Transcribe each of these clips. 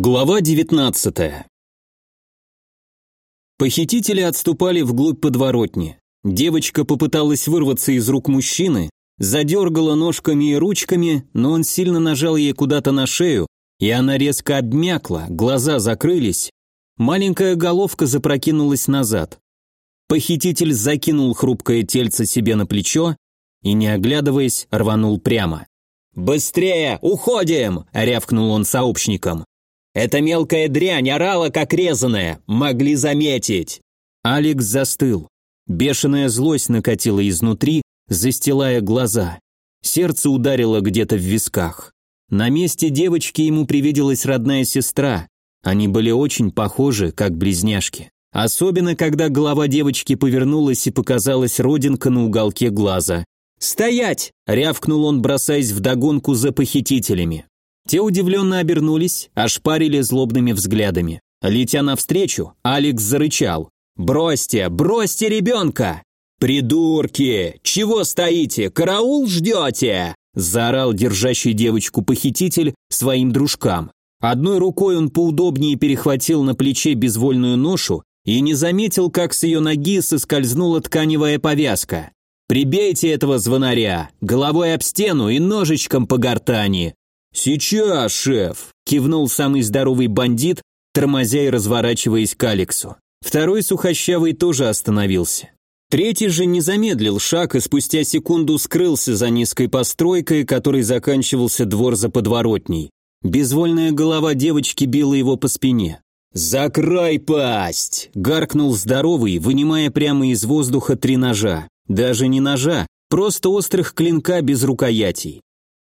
Глава 19 Похитители отступали вглубь подворотни. Девочка попыталась вырваться из рук мужчины, задергала ножками и ручками, но он сильно нажал ей куда-то на шею, и она резко обмякла, глаза закрылись. Маленькая головка запрокинулась назад. Похититель закинул хрупкое тельце себе на плечо и, не оглядываясь, рванул прямо. «Быстрее, уходим!» – рявкнул он сообщникам. Эта мелкая дрянь орала, как резаная, могли заметить. Алекс застыл. Бешеная злость накатила изнутри, застилая глаза. Сердце ударило где-то в висках. На месте девочки ему привиделась родная сестра. Они были очень похожи, как близняшки. Особенно, когда голова девочки повернулась и показалась родинка на уголке глаза. «Стоять!» – рявкнул он, бросаясь вдогонку за похитителями. Те удивленно обернулись, ошпарили злобными взглядами. Летя навстречу, Алекс зарычал. «Бросьте, бросьте ребенка!» «Придурки! Чего стоите? Караул ждете?» заорал держащий девочку похититель своим дружкам. Одной рукой он поудобнее перехватил на плече безвольную ношу и не заметил, как с ее ноги соскользнула тканевая повязка. «Прибейте этого звонаря, головой об стену и ножичком по гортани!» «Сейчас, шеф!» – кивнул самый здоровый бандит, тормозя и разворачиваясь к Алексу. Второй сухощавый тоже остановился. Третий же не замедлил шаг и спустя секунду скрылся за низкой постройкой, которой заканчивался двор за подворотней. Безвольная голова девочки била его по спине. «Закрой пасть!» – гаркнул здоровый, вынимая прямо из воздуха три ножа. Даже не ножа, просто острых клинка без рукоятей.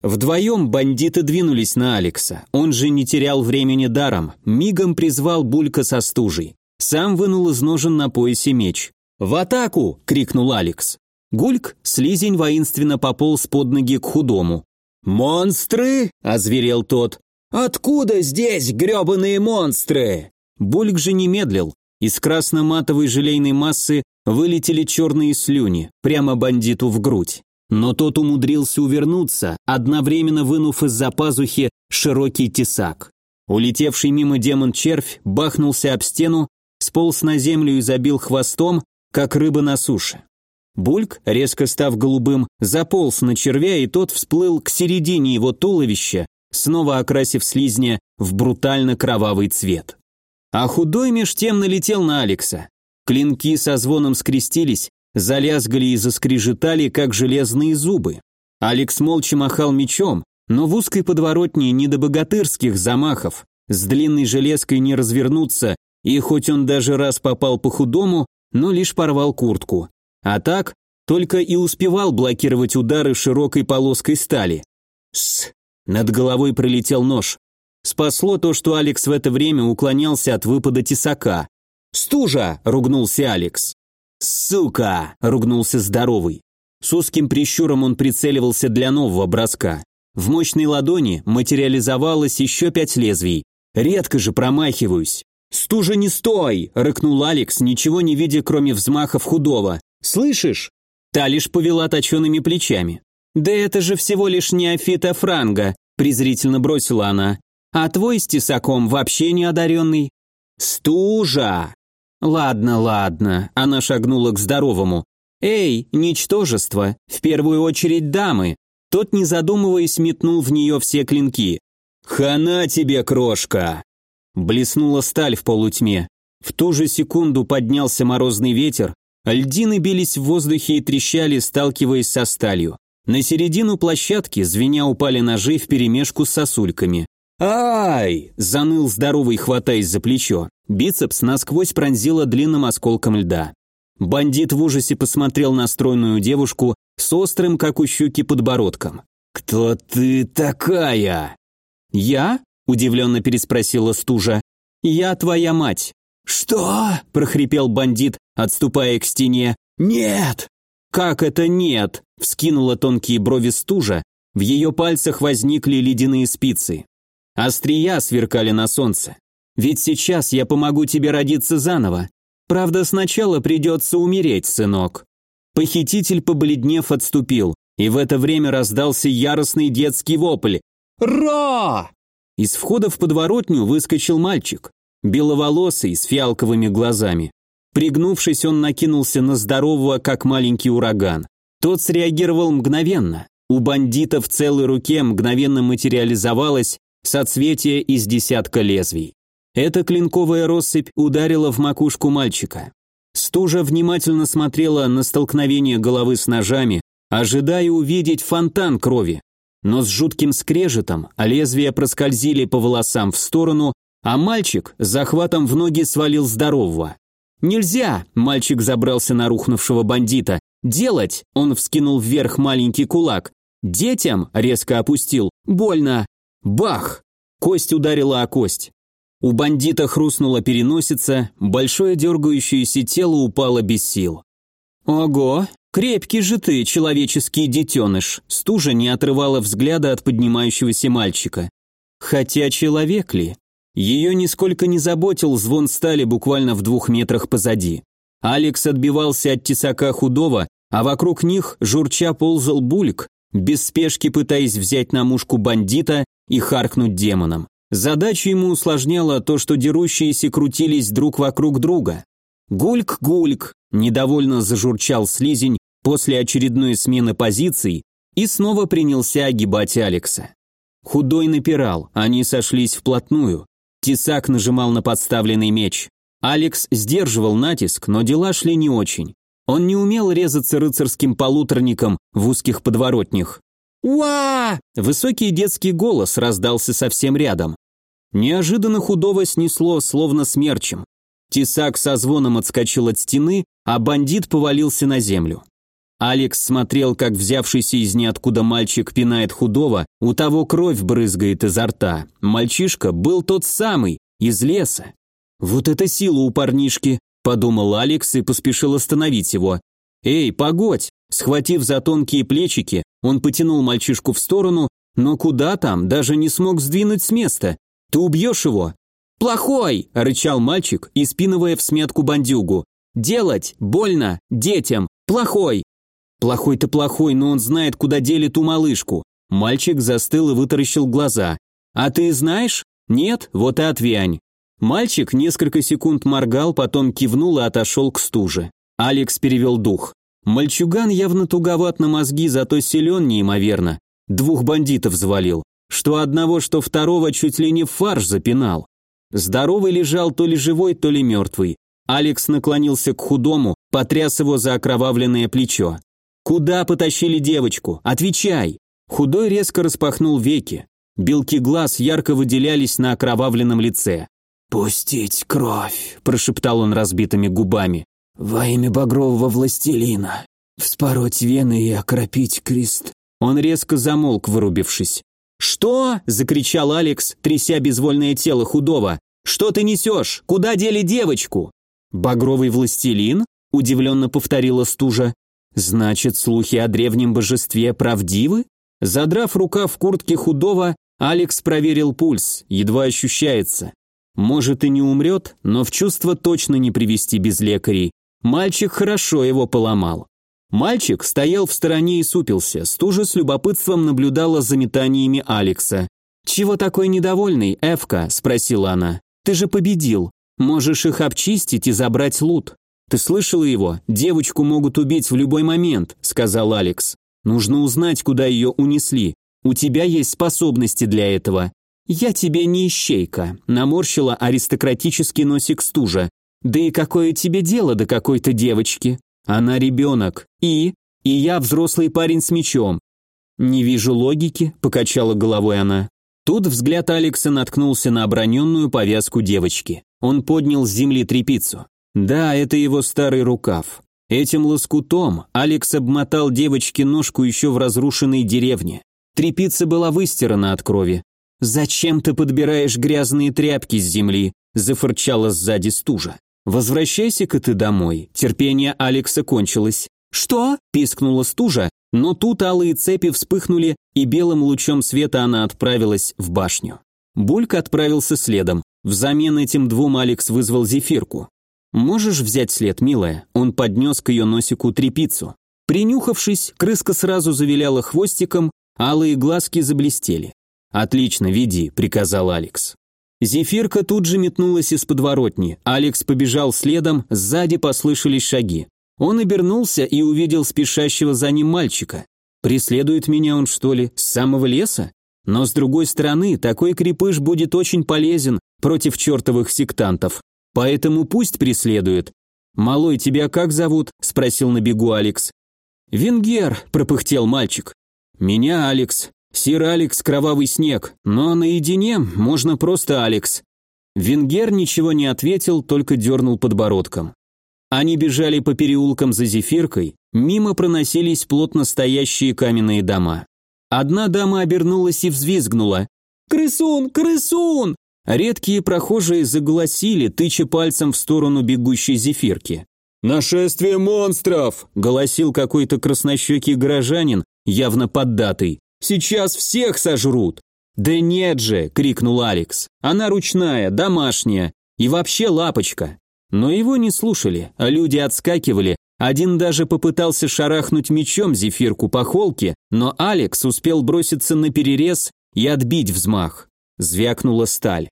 Вдвоем бандиты двинулись на Алекса. Он же не терял времени даром. Мигом призвал Булька со стужей. Сам вынул из ножен на поясе меч. «В атаку!» – крикнул Алекс. Гульк, слизень воинственно пополз под ноги к худому. «Монстры!» – озверел тот. «Откуда здесь грёбаные монстры?» Бульк же не медлил. Из красно-матовой желейной массы вылетели черные слюни, прямо бандиту в грудь. Но тот умудрился увернуться, одновременно вынув из-за пазухи широкий тесак. Улетевший мимо демон-червь бахнулся об стену, сполз на землю и забил хвостом, как рыба на суше. Бульк, резко став голубым, заполз на червя, и тот всплыл к середине его туловища, снова окрасив слизня в брутально кровавый цвет. А худой меж тем налетел на Алекса. Клинки со звоном скрестились, залязгали и заскрежетали, как железные зубы. Алекс молча махал мечом, но в узкой подворотне не до богатырских замахов, с длинной железкой не развернуться, и хоть он даже раз попал по худому, но лишь порвал куртку. А так, только и успевал блокировать удары широкой полоской стали. С. Над головой пролетел нож. Спасло то, что Алекс в это время уклонялся от выпада тесака. «Стужа!» – ругнулся Алекс. «Сука!» – ругнулся здоровый. С узким прищуром он прицеливался для нового броска. В мощной ладони материализовалось еще пять лезвий. Редко же промахиваюсь. «Стужа, не стой!» – рыкнул Алекс, ничего не видя, кроме взмахов худого. «Слышишь?» Та лишь повела точеными плечами. «Да это же всего лишь неофита Франга», – презрительно бросила она. «А твой с тесаком вообще не одаренный». «Стужа!» «Ладно, ладно», она шагнула к здоровому. «Эй, ничтожество, в первую очередь дамы!» Тот, не задумываясь, метнул в нее все клинки. «Хана тебе, крошка!» Блеснула сталь в полутьме. В ту же секунду поднялся морозный ветер, льдины бились в воздухе и трещали, сталкиваясь со сталью. На середину площадки звеня упали ножи вперемешку с сосульками. «Ай!» – заныл здоровый, хватаясь за плечо. Бицепс насквозь пронзило длинным осколком льда. Бандит в ужасе посмотрел на стройную девушку с острым, как у щуки, подбородком. «Кто ты такая?» «Я?» – удивленно переспросила стужа. «Я твоя мать». «Что?» – прохрипел бандит, отступая к стене. «Нет!» «Как это нет?» – вскинула тонкие брови стужа. В ее пальцах возникли ледяные спицы. Острия сверкали на солнце. Ведь сейчас я помогу тебе родиться заново. Правда, сначала придется умереть, сынок». Похититель, побледнев, отступил, и в это время раздался яростный детский вопль. «Ра!» Из входа в подворотню выскочил мальчик, беловолосый, с фиалковыми глазами. Пригнувшись, он накинулся на здорового, как маленький ураган. Тот среагировал мгновенно. У бандита в целой руке мгновенно материализовалось соцветие из десятка лезвий. Эта клинковая россыпь ударила в макушку мальчика. Стужа внимательно смотрела на столкновение головы с ножами, ожидая увидеть фонтан крови. Но с жутким скрежетом лезвия проскользили по волосам в сторону, а мальчик захватом в ноги свалил здорового. «Нельзя!» – мальчик забрался на рухнувшего бандита. «Делать!» – он вскинул вверх маленький кулак. «Детям!» – резко опустил. «Больно!» «Бах!» Кость ударила о кость. У бандита хрустнула переносица, большое дергающееся тело упало без сил. «Ого, крепкий же ты, человеческий детеныш!» Стужа не отрывала взгляда от поднимающегося мальчика. Хотя человек ли? Ее нисколько не заботил звон стали буквально в двух метрах позади. Алекс отбивался от тесака худого, а вокруг них журча ползал бульк, без спешки пытаясь взять на мушку бандита и харкнуть демоном. Задачу ему усложняло то, что дерущиеся крутились друг вокруг друга. «Гульк-гульк!» – недовольно зажурчал слизень после очередной смены позиций и снова принялся огибать Алекса. Худой напирал, они сошлись вплотную. Тесак нажимал на подставленный меч. Алекс сдерживал натиск, но дела шли не очень. Он не умел резаться рыцарским полуторником в узких подворотнях. «Уа!» Высокий детский голос раздался совсем рядом. Неожиданно худого снесло, словно смерчем. Тесак со звоном отскочил от стены, а бандит повалился на землю. Алекс смотрел, как взявшийся из ниоткуда мальчик пинает худого, у того кровь брызгает изо рта. Мальчишка был тот самый, из леса. «Вот это сила у парнишки», – подумал Алекс и поспешил остановить его. «Эй, погодь!» Схватив за тонкие плечики, он потянул мальчишку в сторону, но куда там, даже не смог сдвинуть с места. «Ты убьешь его?» «Плохой!» – рычал мальчик, испинывая в смятку бандюгу. «Делать! Больно! Детям! Плохой!» «Плохой-то плохой, но он знает, куда дели ту малышку». Мальчик застыл и вытаращил глаза. «А ты знаешь? Нет? Вот и отвянь». Мальчик несколько секунд моргал, потом кивнул и отошел к стуже. Алекс перевел дух. Мальчуган явно туговат на мозги, зато силен неимоверно. Двух бандитов завалил. Что одного, что второго чуть ли не в фарш запинал. Здоровый лежал то ли живой, то ли мертвый. Алекс наклонился к худому, потряс его за окровавленное плечо. «Куда потащили девочку? Отвечай!» Худой резко распахнул веки. Белки глаз ярко выделялись на окровавленном лице. «Пустить кровь», – прошептал он разбитыми губами. Во имя багрового властелина. Вспороть вены и окропить крест. Он резко замолк, вырубившись. «Что?» – закричал Алекс, тряся безвольное тело худого. «Что ты несешь? Куда дели девочку?» «Багровый властелин?» – удивленно повторила стужа. «Значит, слухи о древнем божестве правдивы?» Задрав рукав в куртке худого, Алекс проверил пульс, едва ощущается. Может и не умрет, но в чувство точно не привести без лекарей. Мальчик хорошо его поломал. Мальчик стоял в стороне и супился, стужа с любопытством наблюдала за метаниями Алекса. «Чего такой недовольный, Эвка?» – спросила она. «Ты же победил. Можешь их обчистить и забрать лут». «Ты слышала его? Девочку могут убить в любой момент», – сказал Алекс. «Нужно узнать, куда ее унесли. У тебя есть способности для этого». «Я тебе не ищейка», – наморщила аристократический носик стужа. Да и какое тебе дело до какой-то девочки? Она ребенок. И? И я взрослый парень с мечом. Не вижу логики, покачала головой она. Тут взгляд Алекса наткнулся на оброненную повязку девочки. Он поднял с земли трепицу. Да, это его старый рукав. Этим лоскутом Алекс обмотал девочке ножку еще в разрушенной деревне. Трепица была выстирана от крови. «Зачем ты подбираешь грязные тряпки с земли?» – зафырчала сзади стужа. «Возвращайся-ка ты домой». Терпение Алекса кончилось. «Что?» – пискнула стужа, но тут алые цепи вспыхнули, и белым лучом света она отправилась в башню. Булька отправился следом. Взамен этим двум Алекс вызвал зефирку. «Можешь взять след, милая?» Он поднес к ее носику трепицу. Принюхавшись, крыска сразу завиляла хвостиком, алые глазки заблестели. «Отлично, веди», – приказал Алекс. Зефирка тут же метнулась из подворотни. Алекс побежал следом, сзади послышались шаги. Он обернулся и увидел спешащего за ним мальчика. Преследует меня он, что ли, с самого леса? Но с другой стороны, такой крепыш будет очень полезен против чертовых сектантов. Поэтому пусть преследует. «Малой, тебя как зовут?» – спросил на бегу Алекс. «Венгер», – пропыхтел мальчик. «Меня Алекс. Сир Алекс Кровавый Снег. Но наедине можно просто Алекс». Венгер ничего не ответил, только дернул подбородком. Они бежали по переулкам за зефиркой, мимо проносились плотно стоящие каменные дома. Одна дама обернулась и взвизгнула. «Крысун! Крысун!» Редкие прохожие загласили, тыча пальцем в сторону бегущей зефирки. «Нашествие монстров!» – голосил какой-то краснощекий горожанин, явно поддатый. «Сейчас всех сожрут!» «Да нет же!» – крикнул Алекс. «Она ручная, домашняя и вообще лапочка!» Но его не слушали, а люди отскакивали, один даже попытался шарахнуть мечом зефирку по холке, но Алекс успел броситься на перерез и отбить взмах. Звякнула сталь.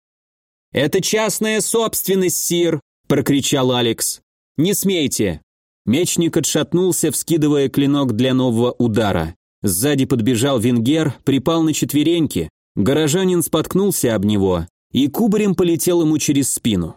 «Это частная собственность, сир!» – прокричал Алекс. «Не смейте!» Мечник отшатнулся, вскидывая клинок для нового удара. Сзади подбежал Венгер, припал на четвереньки. Горожанин споткнулся об него и кубарем полетел ему через спину.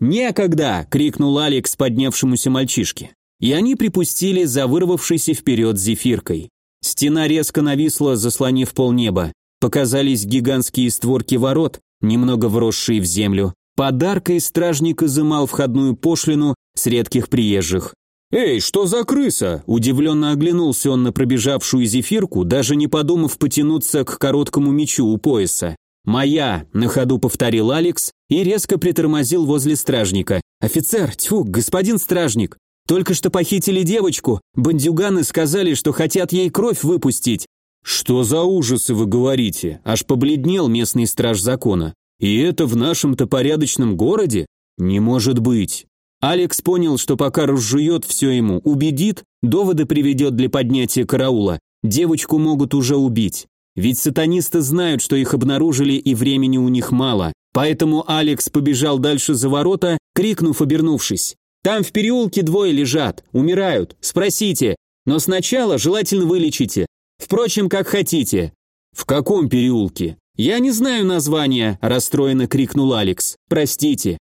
«Некогда!» – крикнул Алекс поднявшемуся мальчишке и они припустили за вырвавшейся вперед зефиркой. Стена резко нависла, заслонив полнеба. Показались гигантские створки ворот, немного вросшие в землю. Подаркой стражник изымал входную пошлину с редких приезжих. «Эй, что за крыса?» Удивленно оглянулся он на пробежавшую зефирку, даже не подумав потянуться к короткому мечу у пояса. «Моя!» – на ходу повторил Алекс и резко притормозил возле стражника. «Офицер, тьфу, господин стражник!» Только что похитили девочку, бандюганы сказали, что хотят ей кровь выпустить. Что за ужасы вы говорите? Аж побледнел местный страж закона. И это в нашем-то порядочном городе? Не может быть. Алекс понял, что пока разжует все ему, убедит, доводы приведет для поднятия караула, девочку могут уже убить. Ведь сатанисты знают, что их обнаружили и времени у них мало. Поэтому Алекс побежал дальше за ворота, крикнув, обернувшись. Там в переулке двое лежат, умирают. Спросите. Но сначала желательно вылечите. Впрочем, как хотите. В каком переулке? Я не знаю названия, расстроенно крикнул Алекс. Простите.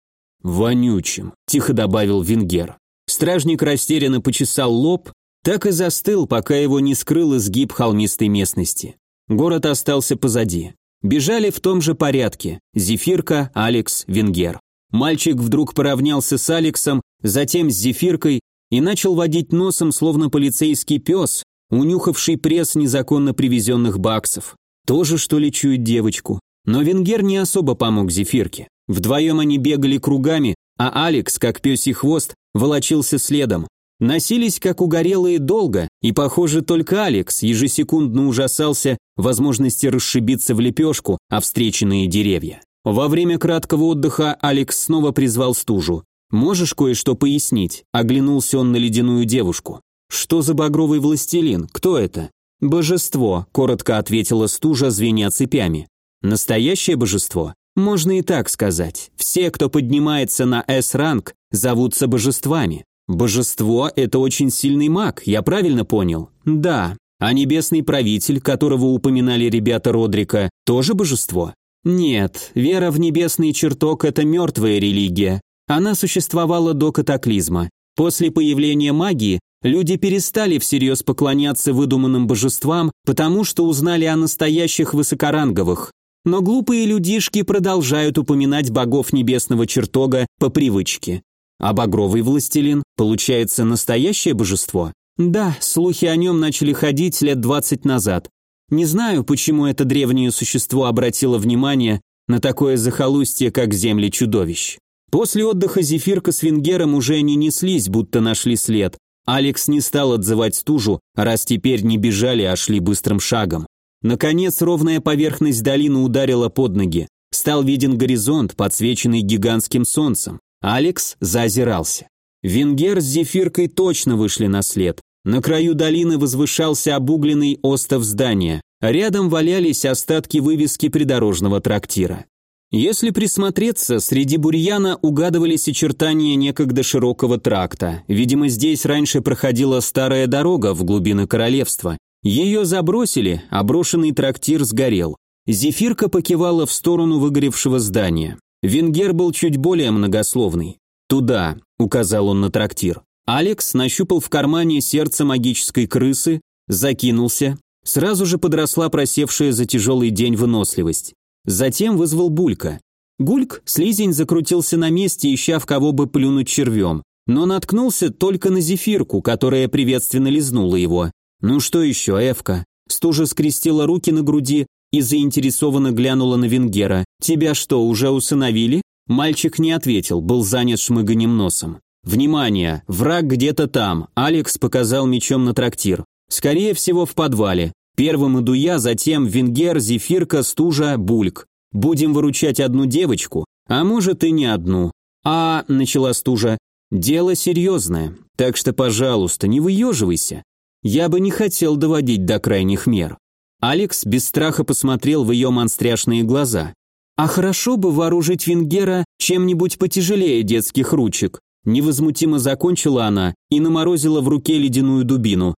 Вонючим, тихо добавил Венгер. Стражник растерянно почесал лоб, так и застыл, пока его не скрыл изгиб холмистой местности. Город остался позади. Бежали в том же порядке. Зефирка, Алекс, Венгер. Мальчик вдруг поравнялся с Алексом, затем с Зефиркой и начал водить носом, словно полицейский пес, унюхавший пресс незаконно привезенных баксов. Тоже, что ли, чует девочку. Но Венгер не особо помог Зефирке. Вдвоем они бегали кругами, а Алекс, как пёсий хвост, волочился следом. Носились, как угорелые, долго, и, похоже, только Алекс ежесекундно ужасался возможности расшибиться в лепешку о встреченные деревья. Во время краткого отдыха Алекс снова призвал стужу. «Можешь кое-что пояснить?» – оглянулся он на ледяную девушку. «Что за багровый властелин? Кто это?» «Божество», – коротко ответила стужа, звеня цепями. «Настоящее божество?» «Можно и так сказать. Все, кто поднимается на С-ранг, зовутся божествами. Божество – это очень сильный маг, я правильно понял?» «Да. А небесный правитель, которого упоминали ребята Родрика, тоже божество?» Нет, вера в небесный чертог – это мертвая религия. Она существовала до катаклизма. После появления магии люди перестали всерьез поклоняться выдуманным божествам, потому что узнали о настоящих высокоранговых. Но глупые людишки продолжают упоминать богов небесного чертога по привычке. А багровый властелин, получается, настоящее божество? Да, слухи о нем начали ходить лет 20 назад. Не знаю, почему это древнее существо обратило внимание на такое захолустье, как земли чудовищ. После отдыха Зефирка с Венгером уже не неслись, будто нашли след. Алекс не стал отзывать стужу, раз теперь не бежали, а шли быстрым шагом. Наконец ровная поверхность долины ударила под ноги. Стал виден горизонт, подсвеченный гигантским солнцем. Алекс заозирался. Венгер с Зефиркой точно вышли на след. На краю долины возвышался обугленный остов здания. Рядом валялись остатки вывески придорожного трактира. Если присмотреться, среди бурьяна угадывались очертания некогда широкого тракта. Видимо, здесь раньше проходила старая дорога в глубины королевства. Ее забросили, а брошенный трактир сгорел. Зефирка покивала в сторону выгоревшего здания. Венгер был чуть более многословный. «Туда», — указал он на трактир. Алекс нащупал в кармане сердце магической крысы, закинулся. Сразу же подросла просевшая за тяжелый день выносливость. Затем вызвал Булька. Гульк, слизень, закрутился на месте, ища в кого бы плюнуть червем, но наткнулся только на зефирку, которая приветственно лизнула его. «Ну что еще, Эвка?» Стужа скрестила руки на груди и заинтересованно глянула на Венгера. «Тебя что, уже усыновили?» Мальчик не ответил, был занят шмыганием носом. «Внимание! Враг где-то там!» Алекс показал мечом на трактир. «Скорее всего, в подвале. Первым иду я, затем Венгер, Зефирка, Стужа, Бульк. Будем выручать одну девочку, а может и не одну. А, начала Стужа, дело серьезное, так что, пожалуйста, не выеживайся. Я бы не хотел доводить до крайних мер. Алекс без страха посмотрел в ее монстряшные глаза. А хорошо бы вооружить Венгера чем-нибудь потяжелее детских ручек. Невозмутимо закончила она и наморозила в руке ледяную дубину.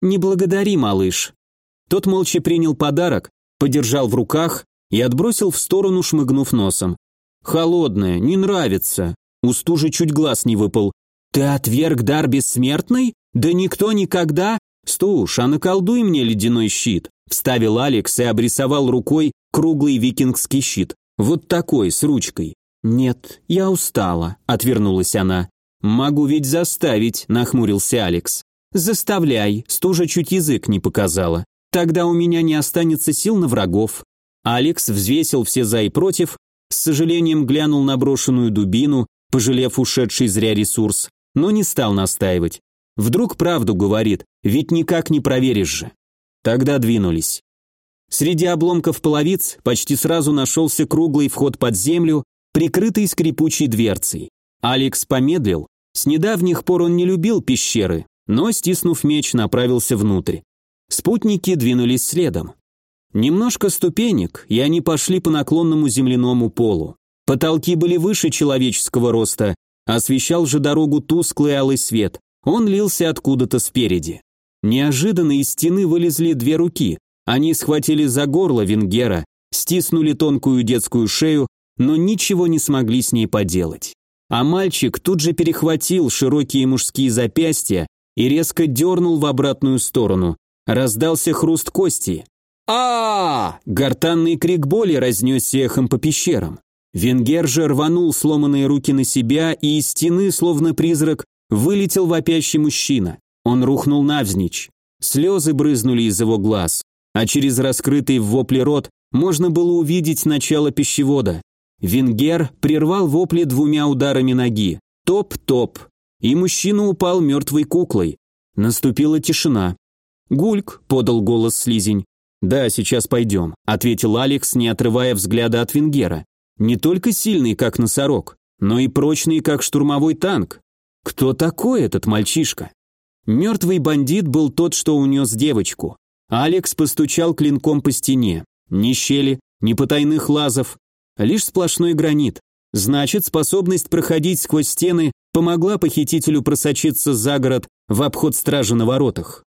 «Не благодари, малыш, тот молча принял подарок, подержал в руках и отбросил в сторону, шмыгнув носом. «Холодная, не нравится». У стужи чуть глаз не выпал. «Ты отверг дар бессмертный? Да никто никогда...» «Стуж, а наколдуй мне ледяной щит», вставил Алекс и обрисовал рукой круглый викингский щит. Вот такой, с ручкой. «Нет, я устала», — отвернулась она. «Могу ведь заставить», — нахмурился Алекс. «Заставляй», — стужа чуть язык не показала. Тогда у меня не останется сил на врагов. Алекс взвесил все за и против, с сожалением глянул на брошенную дубину, пожалев ушедший зря ресурс, но не стал настаивать. Вдруг правду говорит, ведь никак не проверишь же. Тогда двинулись. Среди обломков половиц почти сразу нашелся круглый вход под землю, прикрытый скрипучей дверцей. Алекс помедлил. С недавних пор он не любил пещеры, но, стиснув меч, направился внутрь. Спутники двинулись следом. Немножко ступенек, и они пошли по наклонному земляному полу. Потолки были выше человеческого роста, освещал же дорогу тусклый алый свет. Он лился откуда-то спереди. Неожиданно из стены вылезли две руки. Они схватили за горло Венгера, стиснули тонкую детскую шею, но ничего не смогли с ней поделать. А мальчик тут же перехватил широкие мужские запястья и резко дернул в обратную сторону. Раздался хруст кости. а Гортанный крик боли разнесся эхом по пещерам. Венгер же рванул сломанные руки на себя, и из стены, словно призрак, вылетел вопящий мужчина. Он рухнул навзничь. Слезы брызнули из его глаз, а через раскрытый в вопле рот можно было увидеть начало пищевода. Венгер прервал вопли двумя ударами ноги. Топ-топ. И мужчина упал мертвой куклой. Наступила тишина. «Гульк», — подал голос слизень. «Да, сейчас пойдем», — ответил Алекс, не отрывая взгляда от Венгера. «Не только сильный, как носорог, но и прочный, как штурмовой танк. Кто такой этот мальчишка?» Мертвый бандит был тот, что унес девочку. Алекс постучал клинком по стене. Ни щели, ни потайных лазов, лишь сплошной гранит. Значит, способность проходить сквозь стены помогла похитителю просочиться за город в обход стражи на воротах.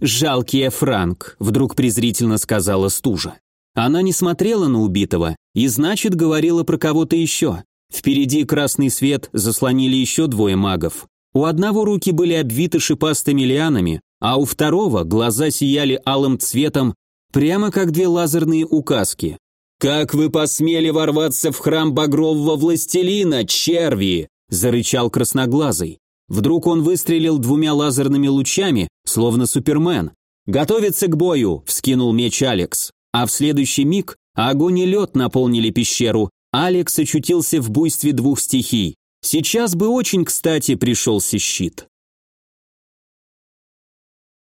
«Жалкий Франк», — вдруг презрительно сказала стужа. Она не смотрела на убитого и, значит, говорила про кого-то еще. Впереди красный свет заслонили еще двое магов. У одного руки были обвиты шипастыми лианами, а у второго глаза сияли алым цветом, прямо как две лазерные указки. «Как вы посмели ворваться в храм багрового властелина, черви!» – зарычал красноглазый. Вдруг он выстрелил двумя лазерными лучами, словно Супермен. «Готовиться к бою!» – вскинул меч Алекс. А в следующий миг огонь и лед наполнили пещеру. Алекс очутился в буйстве двух стихий. Сейчас бы очень кстати пришелся щит.